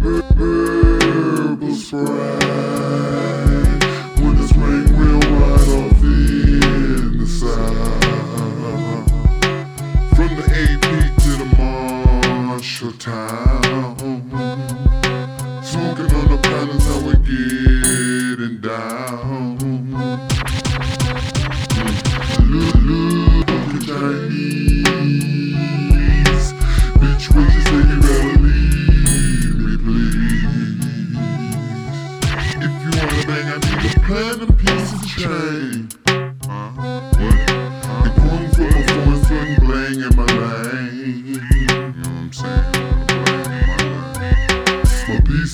Mm-hmm. Chain.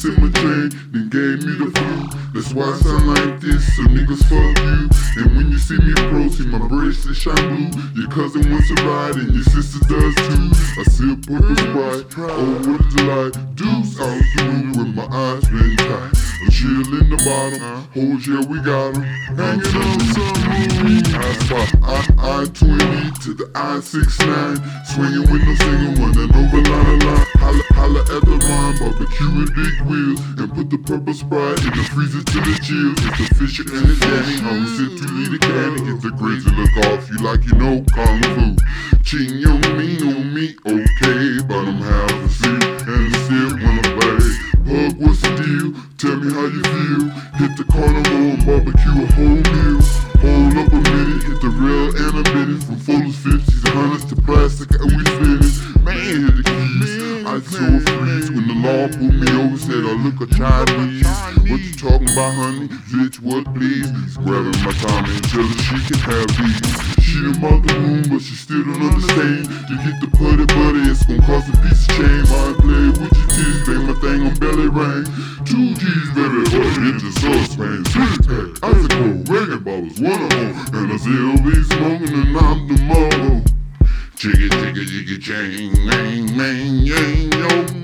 In my chain, then gave me the flu. That's why I sound like this, so niggas fuck you. And when you see me approaching, my bracelet shine blue. Your cousin wants to ride, and your sister does too. I sip with the sprite, oh what a delight. Deuce out through with my eyes been tight. A chill in the bottom, hoes yeah we got 'em. Hanging on some movie. I spot I I twenty to the I six nine, swinging with no single one and over line line. Holla holla at the rhyme, barbecue with big and put the purple sprite in the freezer to the chills. It's the Fisher and the Danny, home sit two liter candy. Get the crazy look off you like you know kung fu. Cheating on me, on me, okay, but I'm half the pulled me over, said I look a Chinese. What you talking about, honey? Bitch, what please? Grabbing my time and tell her she can have these. She the mother room, but she still don't understand. You get the putty buddy, it's gonna cost a piece of chain. My play with your teeth, bang my thing on belly ring. Two G's, baby, or hit the saucepan. Six pack, icicle, reggae bottles, one of them. And I still be oh, smoking, and I'm the mother. Jiggy, jiggy, jiggy, chain, man, man, yang, yo,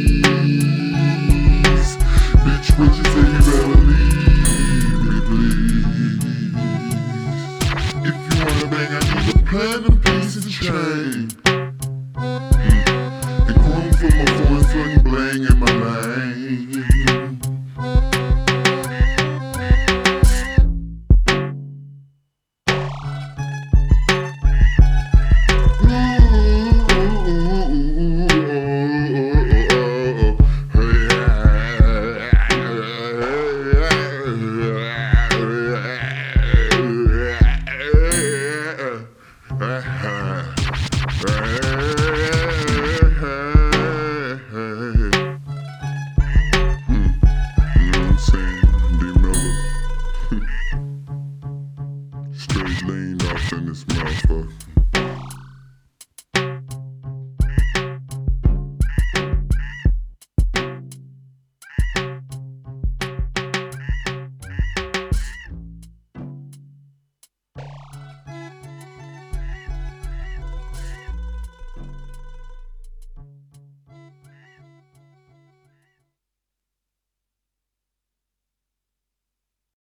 chain. And chrome for my voice, sling bling in my lane. Straight lean off in this motherfucker.